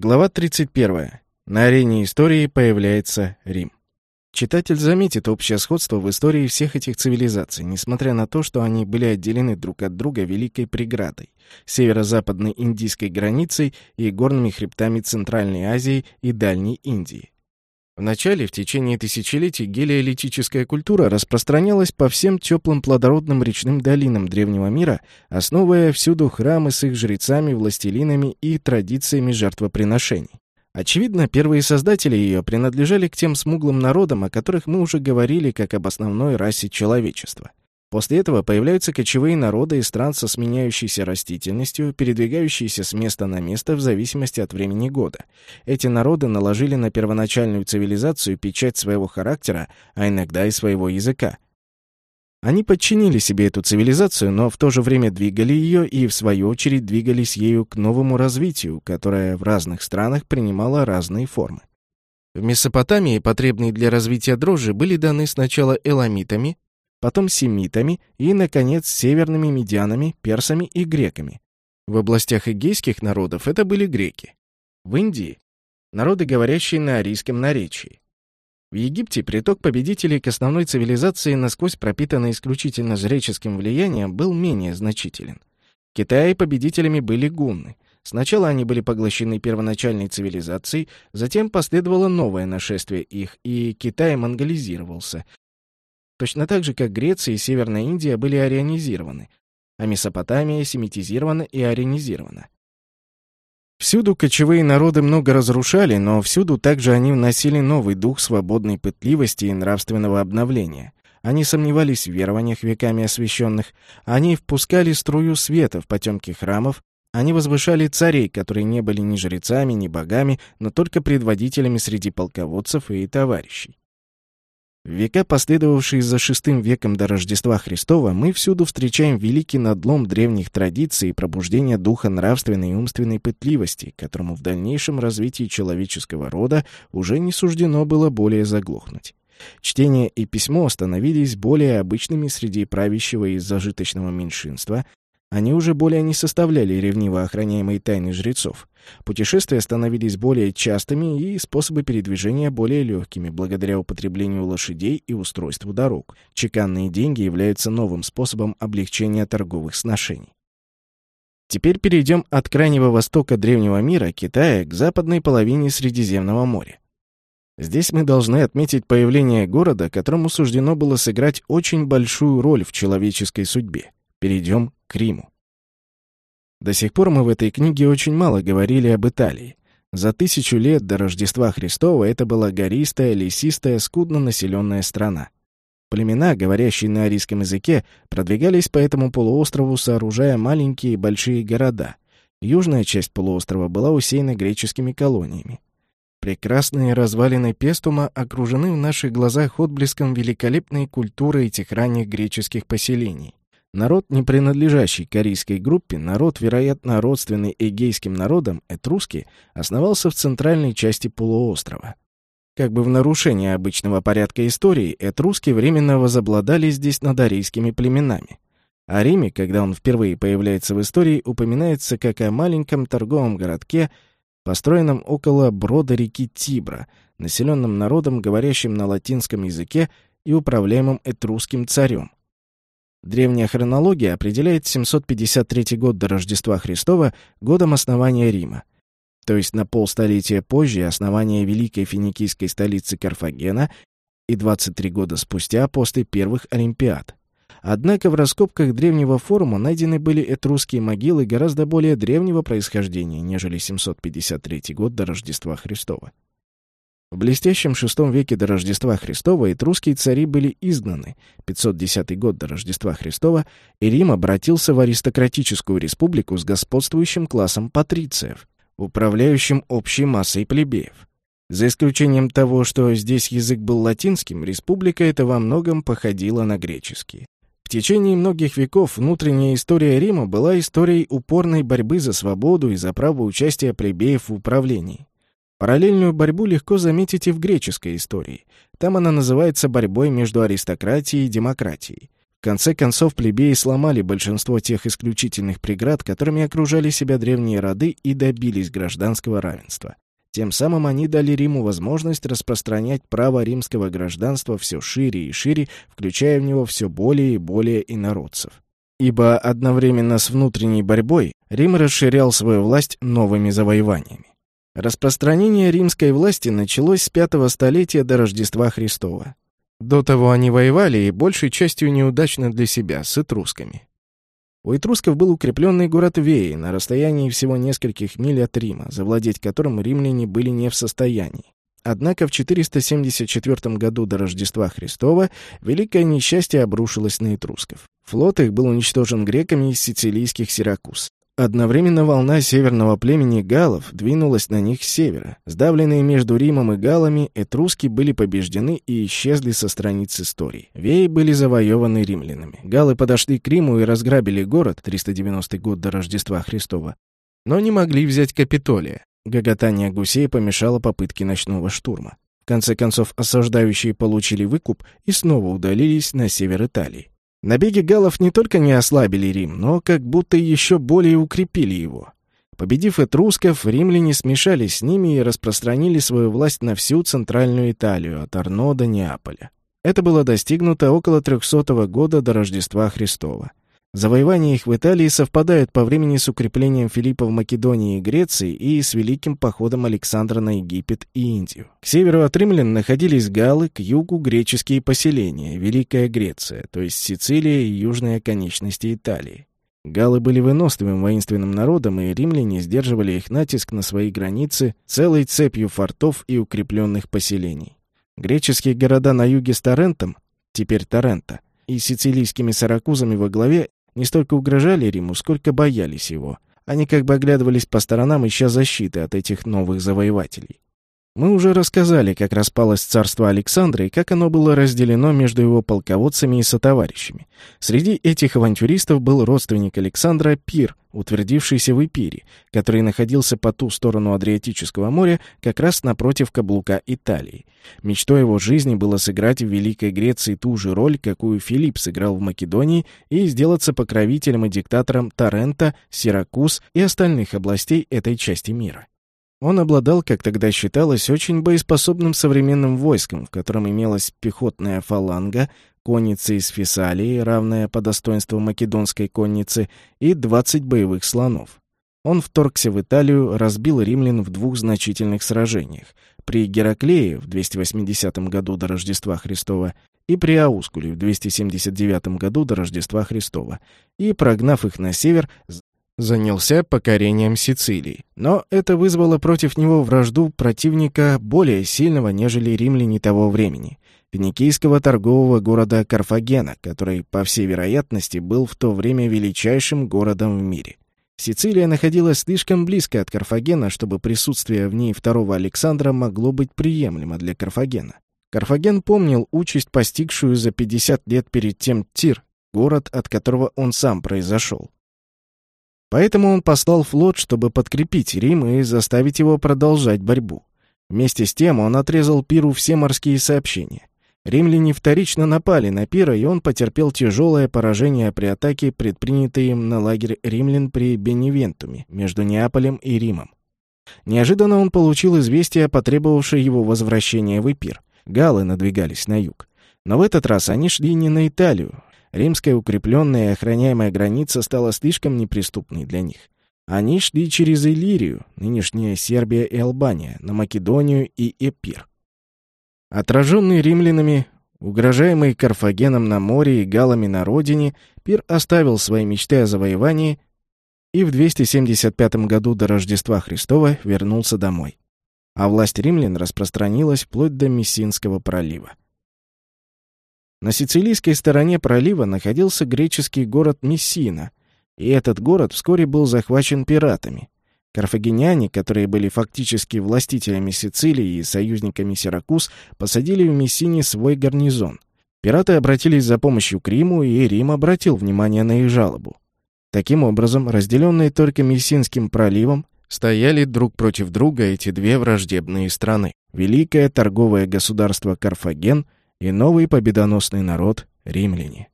Глава 31. На арене истории появляется Рим. Читатель заметит общее сходство в истории всех этих цивилизаций, несмотря на то, что они были отделены друг от друга великой преградой, северо-западной индийской границей и горными хребтами Центральной Азии и Дальней Индии. Вначале, в течение тысячелетий, гелиолитическая культура распространялась по всем теплым плодородным речным долинам древнего мира, основывая всюду храмы с их жрецами, властелинами и традициями жертвоприношений. Очевидно, первые создатели ее принадлежали к тем смуглым народам, о которых мы уже говорили как об основной расе человечества. После этого появляются кочевые народы из стран со сменяющейся растительностью, передвигающиеся с места на место в зависимости от времени года. Эти народы наложили на первоначальную цивилизацию печать своего характера, а иногда и своего языка. Они подчинили себе эту цивилизацию, но в то же время двигали ее и, в свою очередь, двигались ею к новому развитию, которое в разных странах принимало разные формы. В Месопотамии потребные для развития дрожжи были даны сначала эламитами, потом семитами и, наконец, северными медианами, персами и греками. В областях эгейских народов это были греки. В Индии — народы, говорящие на арийском наречии. В Египте приток победителей к основной цивилизации, насквозь пропитанный исключительно жреческим влиянием, был менее значителен. В Китае победителями были гунны. Сначала они были поглощены первоначальной цивилизацией, затем последовало новое нашествие их, и Китай монголизировался, Точно так же, как Греция и Северная Индия были арианизированы, а Месопотамия семитизирована и арианизирована. Всюду кочевые народы много разрушали, но всюду также они вносили новый дух свободной пытливости и нравственного обновления. Они сомневались в верованиях веками освященных, они впускали струю света в потемки храмов, они возвышали царей, которые не были ни жрецами, ни богами, но только предводителями среди полководцев и товарищей. Века, последовавшие за шестым веком до Рождества Христова, мы всюду встречаем великий надлом древних традиций и пробуждение духа нравственной и умственной пытливости, которому в дальнейшем развитии человеческого рода уже не суждено было более заглохнуть. Чтение и письмо становились более обычными среди правящего и зажиточного меньшинства, они уже более не составляли ревниво охраняемой тайны жрецов. Путешествия становились более частыми и способы передвижения более легкими благодаря употреблению лошадей и устройству дорог. Чеканные деньги являются новым способом облегчения торговых сношений. Теперь перейдем от крайнего востока древнего мира, Китая, к западной половине Средиземного моря. Здесь мы должны отметить появление города, которому суждено было сыграть очень большую роль в человеческой судьбе. Перейдем к Риму. До сих пор мы в этой книге очень мало говорили об Италии. За тысячу лет до Рождества Христова это была гористая, лесистая, скудно населенная страна. Племена, говорящие на арийском языке, продвигались по этому полуострову, сооружая маленькие и большие города. Южная часть полуострова была усеяна греческими колониями. Прекрасные развалины Пестума окружены в наших глазах отблеском великолепной культуры этих ранних греческих поселений. Народ, не принадлежащий корейской группе, народ, вероятно, родственный эгейским народам, этруски, основался в центральной части полуострова. Как бы в нарушение обычного порядка истории, этруски временно возобладали здесь над арийскими племенами. О Риме, когда он впервые появляется в истории, упоминается как о маленьком торговом городке, построенном около брода реки Тибра, населенном народом, говорящим на латинском языке и управляемым этрусским царем. Древняя хронология определяет 753 год до Рождества Христова годом основания Рима, то есть на полстолетия позже основания великой финикийской столицы Карфагена и 23 года спустя после первых Олимпиад. Однако в раскопках древнего форума найдены были этрусские могилы гораздо более древнего происхождения, нежели 753 год до Рождества Христова. В блестящем шестом веке до Рождества Христова этрусские цари были изгнаны, 510 год до Рождества Христова, и Рим обратился в аристократическую республику с господствующим классом патрициев, управляющим общей массой плебеев. За исключением того, что здесь язык был латинским, республика эта во многом походила на греческий. В течение многих веков внутренняя история Рима была историей упорной борьбы за свободу и за право участия плебеев в управлении. Параллельную борьбу легко заметить и в греческой истории. Там она называется борьбой между аристократией и демократией. В конце концов, плебеи сломали большинство тех исключительных преград, которыми окружали себя древние роды и добились гражданского равенства. Тем самым они дали Риму возможность распространять право римского гражданства все шире и шире, включая в него все более и более инородцев. Ибо одновременно с внутренней борьбой Рим расширял свою власть новыми завоеваниями. Распространение римской власти началось с пятого столетия до Рождества Христова. До того они воевали, и большей частью неудачно для себя, с этрусками. У этрусков был укрепленный город Веи на расстоянии всего нескольких миль от Рима, завладеть которым римляне были не в состоянии. Однако в 474 году до Рождества Христова великое несчастье обрушилось на этрусков. Флот их был уничтожен греками из сицилийских Сиракуз. Одновременно волна северного племени галлов двинулась на них с севера. Сдавленные между Римом и галлами, этруски были побеждены и исчезли со страниц истории. Веи были завоеваны римлянами. Галлы подошли к Риму и разграбили город, 390 год до Рождества Христова, но не могли взять Капитолия. Гоготание гусей помешало попытке ночного штурма. В конце концов, осаждающие получили выкуп и снова удалились на север Италии. Набеги галлов не только не ослабили Рим, но как будто еще более укрепили его. Победив этрусков, римляне смешались с ними и распространили свою власть на всю центральную Италию, от Арно до Неаполя. Это было достигнуто около 300 года до Рождества Христова. Завоевания их в Италии совпадают по времени с укреплением Филиппа в Македонии и Греции и с великим походом Александра на Египет и Индию. К северу от римлян находились галлы, к югу — греческие поселения, Великая Греция, то есть Сицилия и южные оконечности Италии. Галлы были выносливым воинственным народом, и римляне сдерживали их натиск на свои границы целой цепью фортов и укрепленных поселений. Греческие города на юге с Торрентом, теперь Торрента, и сицилийскими саракузами во главе не столько угрожали Риму, сколько боялись его. Они как бы оглядывались по сторонам, ища защиты от этих новых завоевателей. Мы уже рассказали, как распалось царство Александра и как оно было разделено между его полководцами и сотоварищами. Среди этих авантюристов был родственник Александра Пир, утвердившийся в Эпире, который находился по ту сторону Адриатического моря, как раз напротив каблука Италии. Мечтой его жизни было сыграть в Великой Греции ту же роль, какую Филипп сыграл в Македонии, и сделаться покровителем и диктатором Тарента, Сиракуз и остальных областей этой части мира. Он обладал, как тогда считалось, очень боеспособным современным войском, в котором имелась пехотная фаланга, конница из Фессалии, равная по достоинству македонской конницы, и 20 боевых слонов. Он вторгся в Италию, разбил римлян в двух значительных сражениях. При Гераклее в 280 году до Рождества Христова и при Аускуле в 279 году до Рождества Христова, и, прогнав их на север, занялся покорением Сицилии. Но это вызвало против него вражду противника более сильного, нежели римляне того времени — финикийского торгового города Карфагена, который, по всей вероятности, был в то время величайшим городом в мире. Сицилия находилась слишком близко от Карфагена, чтобы присутствие в ней второго Александра могло быть приемлемо для Карфагена. Карфаген помнил участь, постигшую за 50 лет перед тем Тир, город, от которого он сам произошел. Поэтому он послал флот, чтобы подкрепить Рим и заставить его продолжать борьбу. Вместе с тем он отрезал Пиру все морские сообщения. Римляне вторично напали на Пира, и он потерпел тяжелое поражение при атаке, предпринятой им на лагерь римлян при Беневентуме, между Неаполем и Римом. Неожиданно он получил известие, потребовавшее его возвращения в Эпир. Галлы надвигались на юг. Но в этот раз они шли не на Италию, Римская укрепленная и охраняемая граница стала слишком неприступной для них. Они шли через Иллирию, нынешняя Сербия и Албания, на Македонию и Эпир. Отраженный римлянами, угрожаемый Карфагеном на море и галами на родине, Пир оставил свои мечты о завоевании и в 275 году до Рождества Христова вернулся домой. А власть римлян распространилась вплоть до Мессинского пролива. На сицилийской стороне пролива находился греческий город Мессина, и этот город вскоре был захвачен пиратами. Карфагеняне, которые были фактически властителями Сицилии и союзниками Сиракуз, посадили в Мессине свой гарнизон. Пираты обратились за помощью к Риму, и Рим обратил внимание на их жалобу. Таким образом, разделенные только Мессинским проливом, стояли друг против друга эти две враждебные страны. Великое торговое государство Карфаген — и новый победоносный народ — римляне.